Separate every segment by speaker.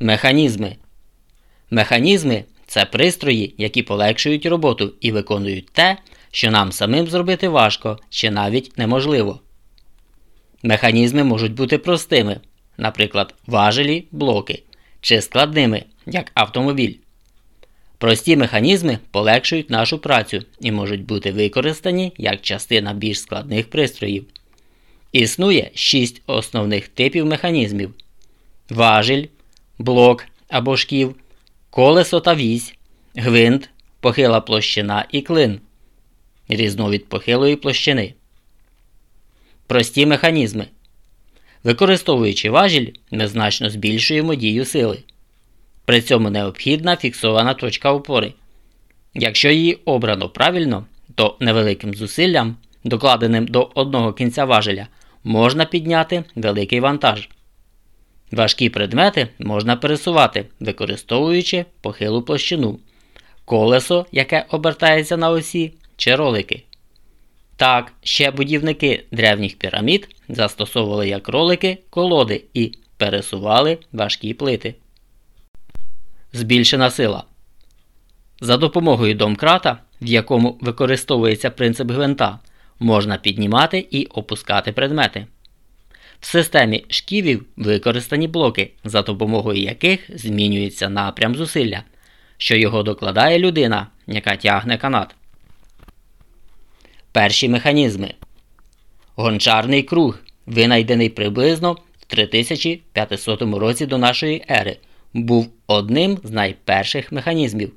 Speaker 1: Механізми. Механізми це пристрої, які полегшують роботу і виконують те, що нам самим зробити важко чи навіть неможливо. Механізми можуть бути простими, наприклад, важелі, блоки, чи складними, як автомобіль. Прості механізми полегшують нашу працю і можуть бути використані як частина більш складних пристроїв. Існує шість основних типів механізмів: важіль, блок або шків, колесо та вісь, гвинт, похила площина і клин, різновид похилої площини. Прості механізми. Використовуючи важіль, ми значно збільшуємо дію сили. При цьому необхідна фіксована точка опори. Якщо її обрано правильно, то невеликим зусиллям, докладеним до одного кінця важеля, можна підняти великий вантаж. Важкі предмети можна пересувати, використовуючи похилу площину, колесо, яке обертається на осі, чи ролики. Так, ще будівники древніх пірамід застосовували як ролики колоди і пересували важкі плити. Збільшена сила. За допомогою домкрата, в якому використовується принцип гвинта, можна піднімати і опускати предмети. В системі шківів використані блоки, за допомогою яких змінюється напрям зусилля, що його докладає людина, яка тягне канат. Перші механізми. Гончарний круг, винайдений приблизно в 3500 році до нашої ери, був одним з найперших механізмів.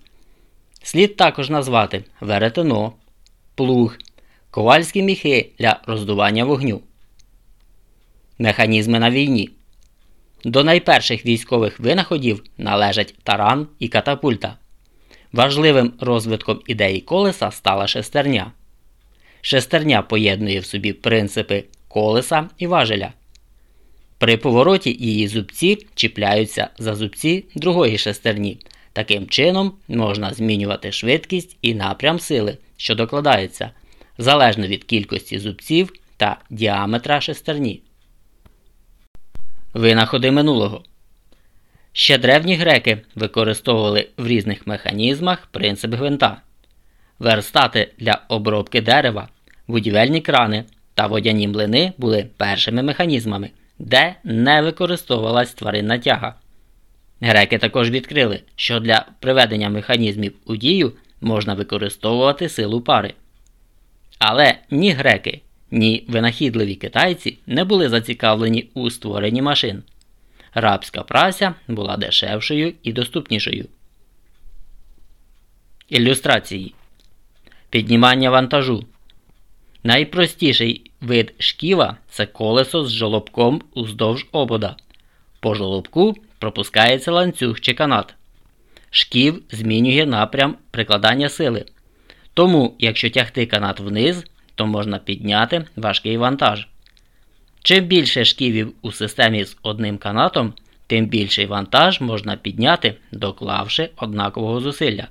Speaker 1: Слід також назвати веретено, плуг, ковальські міхи для роздування вогню. Механізми на війні. До найперших військових винаходів належать таран і катапульта. Важливим розвитком ідеї колеса стала шестерня. Шестерня поєднує в собі принципи колеса і важеля. При повороті її зубці чіпляються за зубці другої шестерні. Таким чином можна змінювати швидкість і напрям сили, що докладається, залежно від кількості зубців та діаметра шестерні. Винаходи минулого. Ще древні греки використовували в різних механізмах принцип гвинта, верстати для обробки дерева, будівельні крани та водяні млини були першими механізмами, де не використовувалась тваринна тяга. Греки також відкрили, що для приведення механізмів у дію можна використовувати силу пари. Але ні греки, ні винахідливі китайці не були зацікавлені у створенні машин. Рабська праця була дешевшою і доступнішою. Ілюстрації Піднімання вантажу. Найпростіший вид шківа це колесо з жолобком уздовж обода. По жолобку пропускається ланцюг чи канат. Шків змінює напрям прикладання сили. Тому, якщо тягти канат вниз, то можна підняти важкий вантаж. Чим більше шківів у системі з одним канатом, тим більший вантаж можна підняти, доклавши однакового зусилля.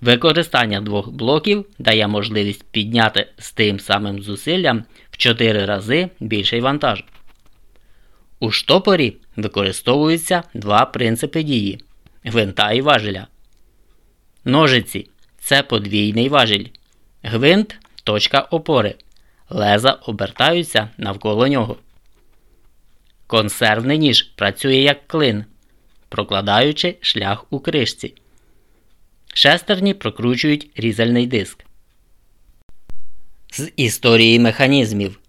Speaker 1: Використання двох блоків дає можливість підняти з тим самим зусиллям в 4 рази більший вантаж. У штопорі використовуються два принципи дії гвинта і важеля. Ножиці це подвійний важіль. Гвинт точка опори. Леза обертаються навколо нього. Консервний ніж працює як клин, прокладаючи шлях у кришці. Шестерні прокручують різальний диск. З історії механізмів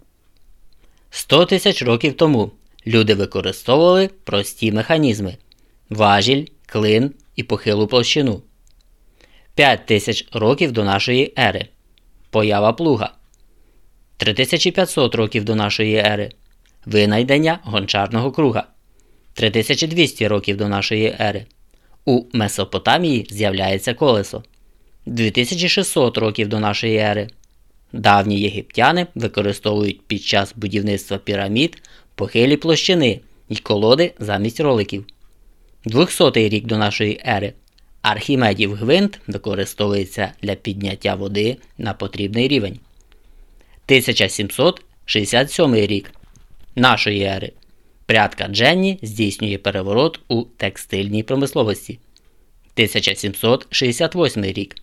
Speaker 1: 100 тисяч років тому люди використовували прості механізми важіль, клин і похилу площину. 5 тисяч років до нашої ери. Поява плуга. 3500 років до нашої ери. Винайдення гончарного круга. 3200 років до нашої ери. У Месопотамії з'являється колесо 2600 років до нашої ери. Давні єгиптяни використовують під час будівництва пірамід похилі площини і колоди замість роликів. 200 рік до нашої ери. Архімедів гвинт використовується для підняття води на потрібний рівень. 1767 рік нашої ери. Прядка Дженні здійснює переворот у текстильній промисловості. 1768 рік.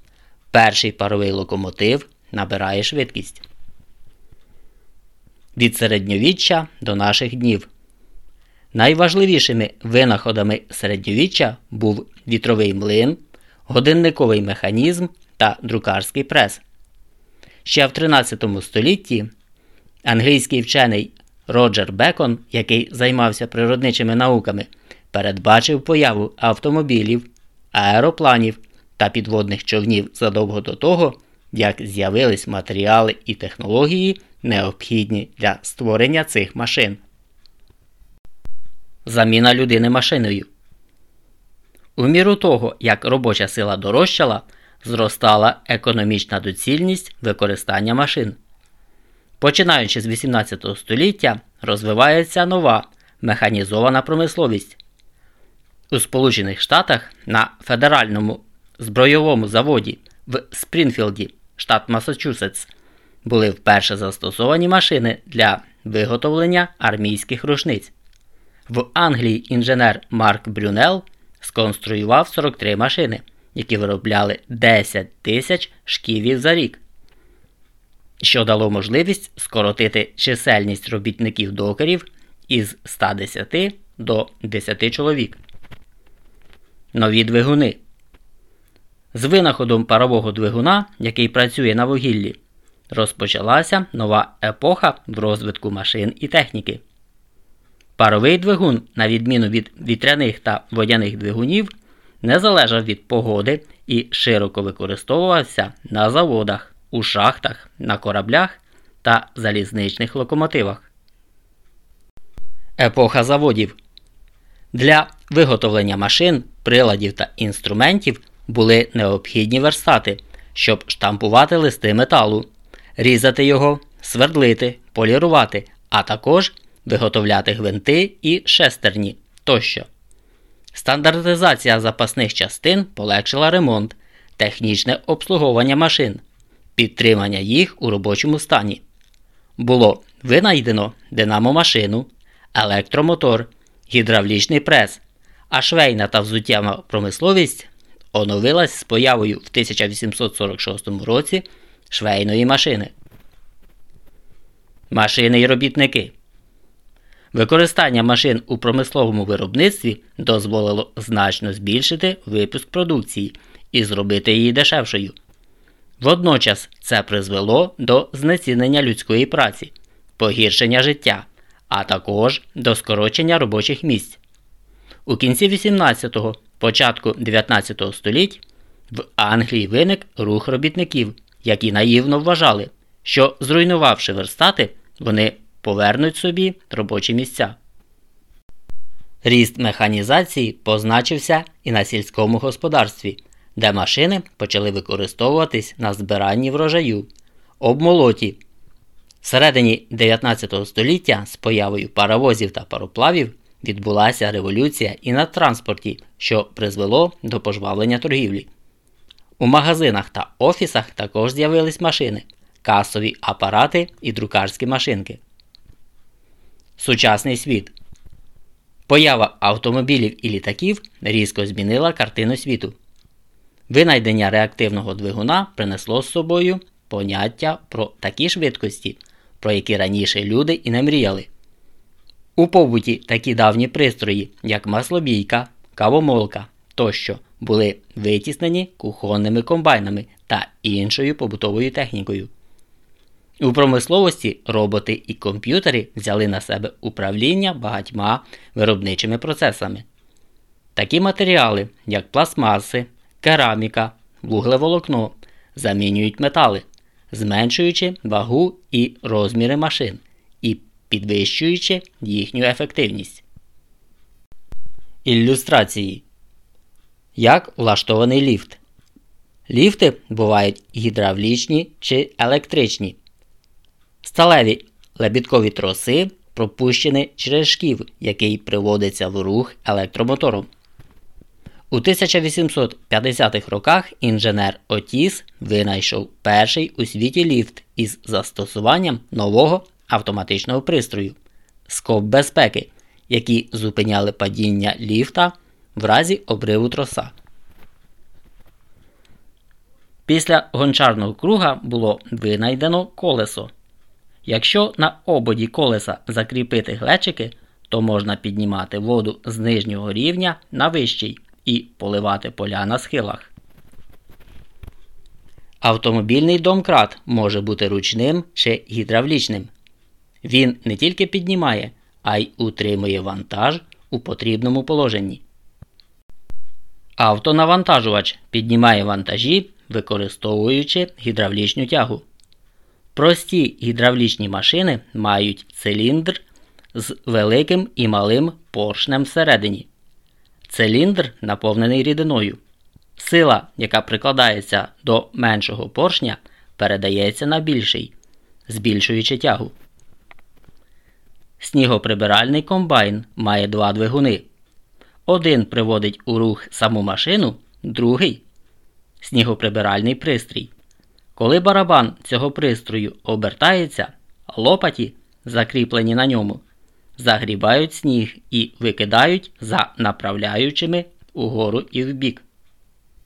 Speaker 1: Перший паровий локомотив набирає швидкість. Від середньовіччя до наших днів. Найважливішими винаходами середньовіччя був вітровий млин, годинниковий механізм та друкарський прес. Ще в 13 столітті англійський вчений Роджер Бекон, який займався природничими науками, передбачив появу автомобілів, аеропланів та підводних човнів задовго до того, як з'явились матеріали і технології, необхідні для створення цих машин. Заміна людини машиною. У міру того, як робоча сила дорожчала, зростала економічна доцільність використання машин. Починаючи з 18 століття, розвивається нова механізована промисловість. У Сполучених Штатах на федеральному збройовому заводі в Спрінфілді, штат Масачусетс, були вперше застосовані машини для виготовлення армійських рушниць. В Англії інженер Марк Брюнел сконструював 43 машини, які виробляли 10 тисяч шківів за рік, що дало можливість скоротити чисельність робітників докерів із 110 до 10 чоловік. Нові двигуни. З винаходом парового двигуна, який працює на вугіллі, розпочалася нова епоха в розвитку машин і техніки. Паровий двигун, на відміну від вітряних та водяних двигунів, не залежав від погоди і широко використовувався на заводах, у шахтах, на кораблях та залізничних локомотивах. Епоха заводів для виготовлення машин, приладів та інструментів були необхідні верстати, щоб штампувати листи металу, різати його, свердлити, полірувати, а також виготовляти гвинти і шестерні тощо. Стандартизація запасних частин полегшила ремонт, технічне обслуговування машин, підтримання їх у робочому стані. Було винайдено динамомашину, електромотор, гідравлічний прес, а швейна та взуттєва промисловість оновилась з появою в 1846 році швейної машини. Машини й робітники. Використання машин у промисловому виробництві дозволило значно збільшити випуск продукції і зробити її дешевшою. Водночас це призвело до знецінення людської праці, погіршення життя, а також до скорочення робочих місць. У кінці 18-го, початку 19 го століть в Англії виник рух робітників, які наївно вважали, що зруйнувавши верстати, вони повернуть собі робочі місця. Ріст механізації позначився і на сільському господарстві, де машини почали використовуватись на збиранні врожаю, обмолоті. Всередині 19 століття з появою паровозів та пароплавів відбулася революція і на транспорті, що призвело до пожвавлення торгівлі. У магазинах та офісах також з'явились машини, касові апарати і друкарські машинки. Сучасний світ. Поява автомобілів і літаків різко змінила картину світу. Винайдення реактивного двигуна принесло з собою поняття про такі швидкості, про які раніше люди і не мріяли. У побуті такі давні пристрої, як маслобійка, кавомолка тощо, були витіснені кухонними комбайнами та іншою побутовою технікою. У промисловості роботи і комп'ютери взяли на себе управління багатьма виробничими процесами. Такі матеріали, як пластмаси, кераміка, вуглеволокно, замінюють метали, зменшуючи вагу і розміри машин і підвищуючи їхню ефективність. Ілюстрації. Як влаштований ліфт. Ліфти бувають гідравлічні чи електричні. Сталеві лебідкові троси пропущені через шків, який приводиться в рух електромотором. У 1850-х роках інженер Отіс винайшов перший у світі ліфт із застосуванням нового автоматичного пристрою скоп безпеки, які зупиняли падіння ліфта в разі обриву троса. Після гончарного круга було винайдено колесо. Якщо на ободі колеса закріпити глечики, то можна піднімати воду з нижнього рівня на вищий і поливати поля на схилах. Автомобільний домкрат може бути ручним чи гідравлічним. Він не тільки піднімає, а й утримує вантаж у потрібному положенні. Автонавантажувач піднімає вантажі, використовуючи гідравлічну тягу. Прості гідравлічні машини мають циліндр з великим і малим поршнем всередині. Циліндр наповнений рідиною. Сила, яка прикладається до меншого поршня, передається на більший, збільшуючи тягу. Снігоприбиральний комбайн має два двигуни. Один приводить у рух саму машину, другий снігоприбиральний пристрій. Коли барабан цього пристрою обертається, лопаті, закріплені на ньому, загрібають сніг і викидають за направляючими угору і вбік.